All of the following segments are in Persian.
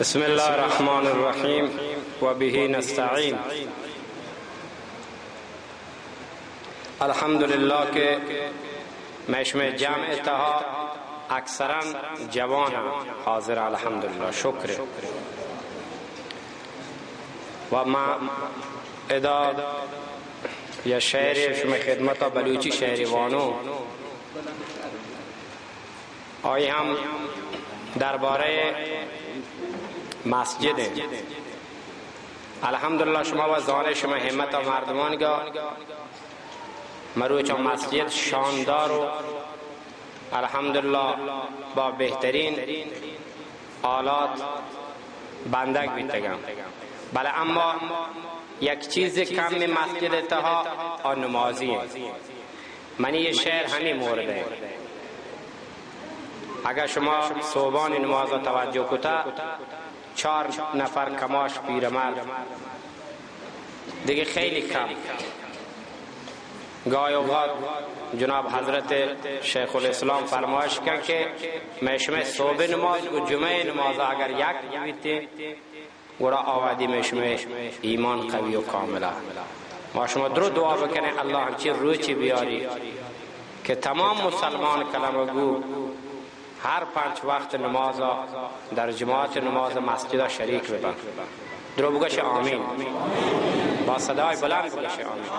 بسم الله الرحمن الرحیم و به نستعین الحمد لله که مشم جمع تها اکثرا جوان حاضر الحمدلله شکر. و ما ادا یا شعر شما خدمت بلوچی شعر وانو آئی هم درباره مسجد. الحمدلله شما و زانه شما همت و مردمان گا مروچ مسجد شاندار و الحمدلله با بهترین آلات بندک بیتگم. بله اما یک چیز کم مسجد تها آن نمازی منی یه شعر همین مورده. اگر شما صوبان نماز توجه کتا چهار نفر کماش پیرمرد. دیگه خیلی کم. گاهی اوقات جناب حضرت شیخ الاسلام فرمایش کن که میشمه صبح نماز و جمعه نماز اگر یک بیتی ورا آوادی میشمه ایمان قوی و کاملا ما شما درو دعا بکنه الله همچی روچی بیاری که تمام مسلمان کلمه گو هر پنج وقت نماز در جماعت نماز مسجد شریک ببن درو بگش آمین. با صدای بلند بگش آمین.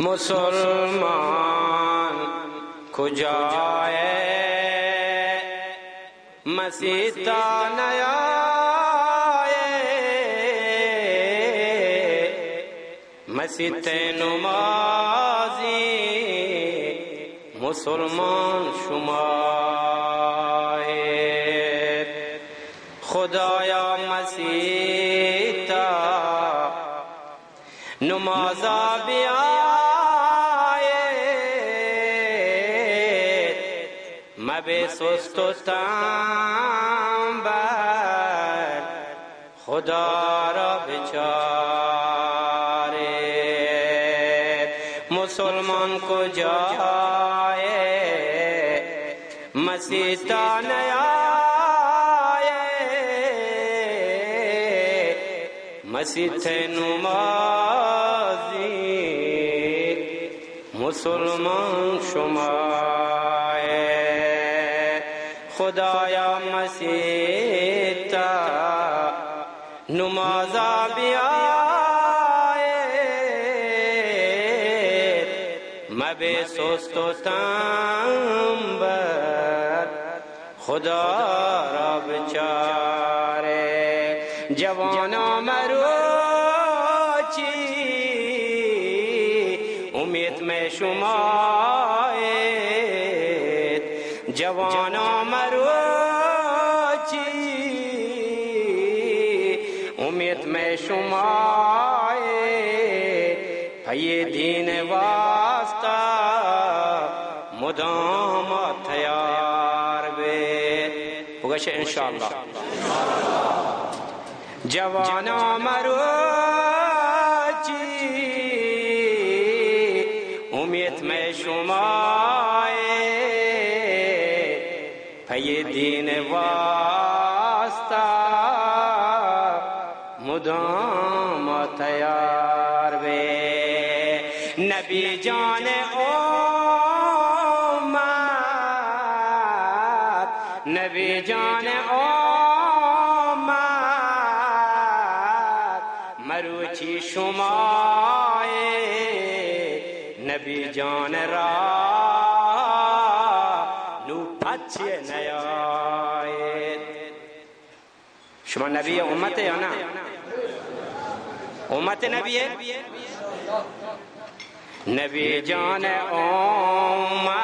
مسلمان کجای مسیتا نیائے مسیت نمازی مسلمان شما خدایا مسیتا نمازا بیایید. مبه سست و تنبل خدا را بچارید مسیح نمازی مسلمان شما خدایا مسیح تا نمازا بیایید مبه سست و تنبر خدا را جوانا مروچی، امید میں شمایید جوانا مروچی، امید میں شمایید پی دین واسطہ، مدام تیار بید بگش انشاءاللہ۔ جوانا مروچی امید میں شمائے پی دین واسطہ مدام تیار بے نبی جان امت پچه نیاید. شما نبی امت یا نه؟ امت نبیه؟ نبی جان امت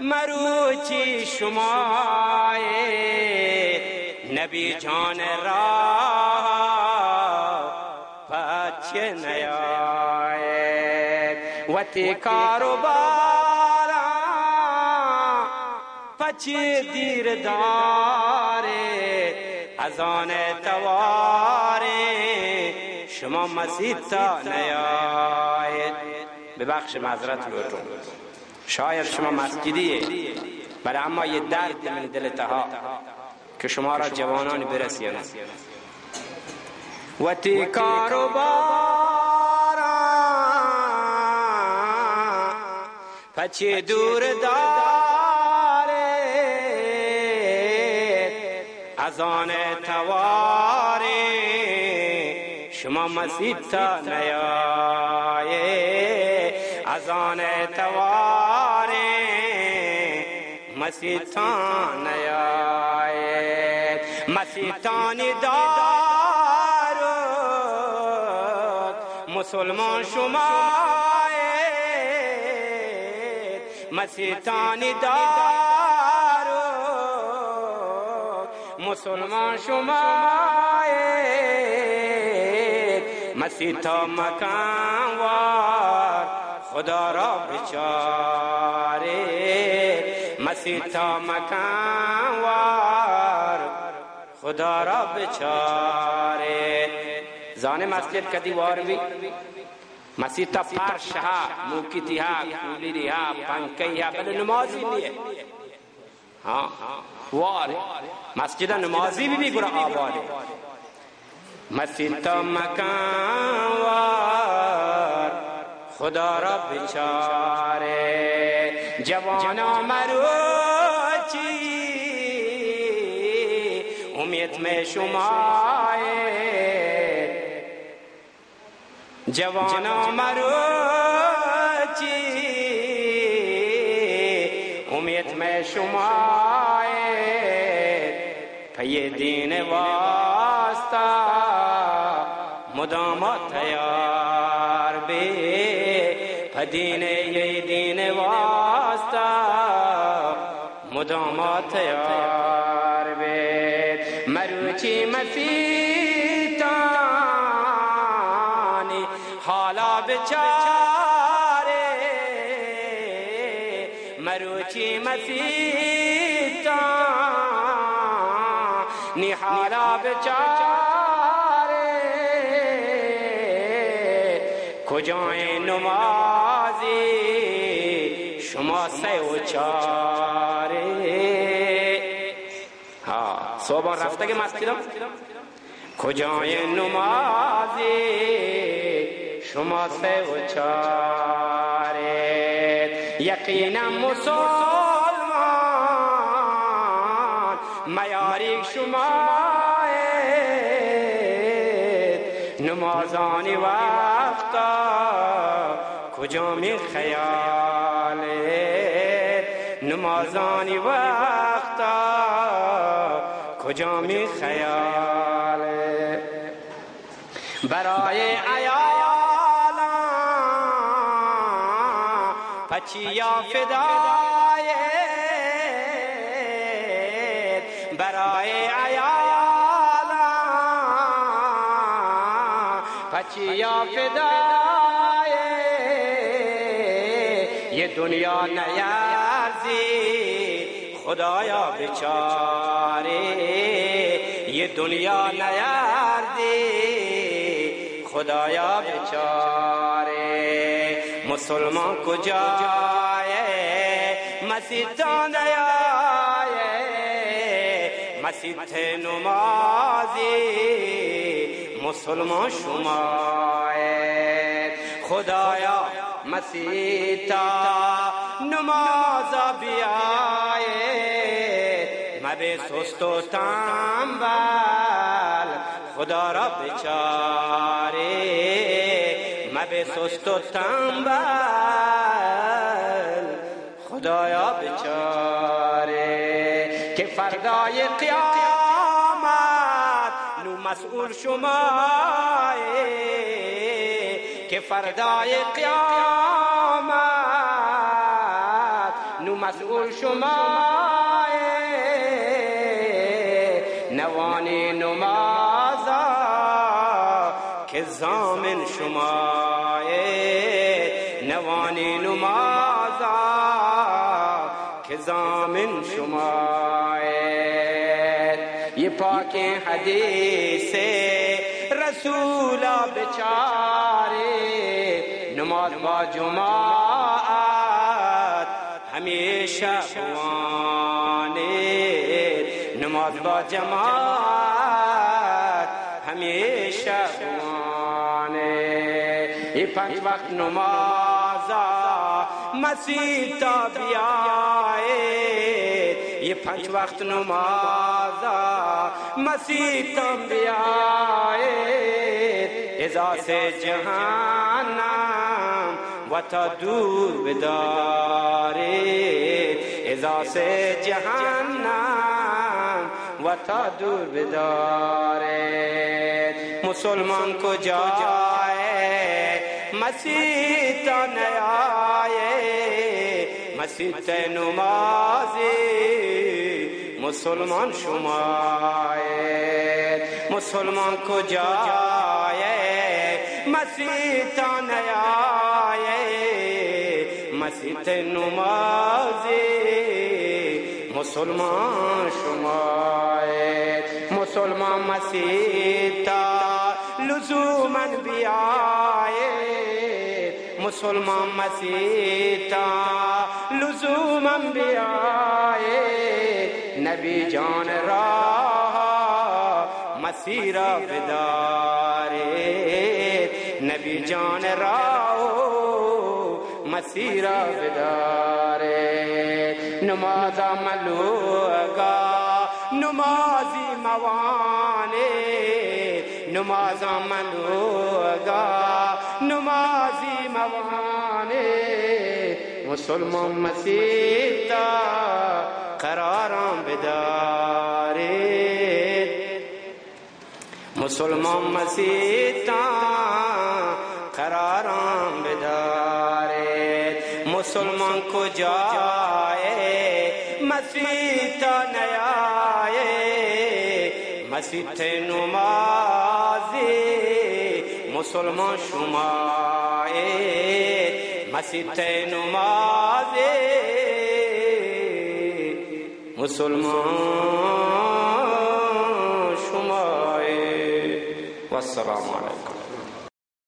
مروچی شمائے نبی جان را پچه نیاید. وتی کاروبارا پچه دیر داره از آن تواره. شما مسیح تا نیاید. ببخش معذرت لوتون شاید شما مسجدیه. بله اما یه درد من دلت ها که شما را جوانان برسیانه و تی پچه دور داره از آن تواره شما مسیح تا نیایه. از آن تواره مسیح تا نیایه. مسیح مسلمان شما مسیحتانی دار مسلمان شما مسیحتا مکان وار. خدا را بچاره مسیحتا مکان وار. خدا را بچاره زان مسجد کدی وار بھی مسیح تا فرش ها موکیتی ها کولیری پنکی ها بله نمازی نیه ها? واره. مسجد نمازی بھی گرا آباده. مسیح تا مکان وار. خدا را بچاره جوانا مروچی امید میں شمائے جوانا مروچی مدام تیار بے مروچی مسیح حالا بچاره مروچی مسیحتا نی حالا بچاره کجای نمازی؟ شما سه و چاره که مسجدم کجای نمازی شما سه و چاره یقینا مسلمان میاری شما نمازانی وقتا کجا می خیال نمازانی وقتا برای عیال پچیا فدای برای عیال پچیا فدای یه دنیا نیارزی خدایا بچاره یه دنیا نیارزی خدایا بچاره مسلمان کجای مسیح نیایه مسیح نمازی مسلمان شمای خدایا مسیح تا نماز بیایه مبه سست و تنبل خدا را بچاره به سست و تنبل. خدایا بچاره که فردای قیامت نو مسئول شما که فردای قیامت نو مسئول شما نوانی که زامن شما نوانی نمازا که زامن شما یہ پاک حدیث رسولا بچارے نماز با جماعت همیشه بوانید نماز با جماعت ای پنج وقت نمازا مسیح تا بیایید ای پنج وقت نمازا مسیح تا بیایید ازا سے جهنم و تا دور بدارید ازا سے جهنم و تا دور بدارید مسلمان کجای مسیح نیا آئے، مسیح تین نمازی مسلمان شمائے، مسلمان کو جائے، مسیح نیا آئے، مسیح تین نمازی مسلمان شمائے، مسلمان مسیح لزومن بھی آئے۔ مسلمان مسیتا لزوم انبیاء نبی جان راہا، مسیرہ بدارے، نبی جان راہ مسیرہ بدارے۔ نمازہ ملوگا نمازی موانے نمازہ ملوگا زمانے مسلمان مسیح دا قرارم بداره مسلمان مسیح دا قرارم بداره مسلمان کو جائے مسیح تا نیائے۔ مسیح تے نمازی مسلمان شما مسیح نماز مسلمان شما والسلام عليكم